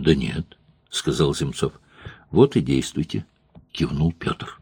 Да нет, — сказал Земцов. — Вот и действуйте, — кивнул Петр.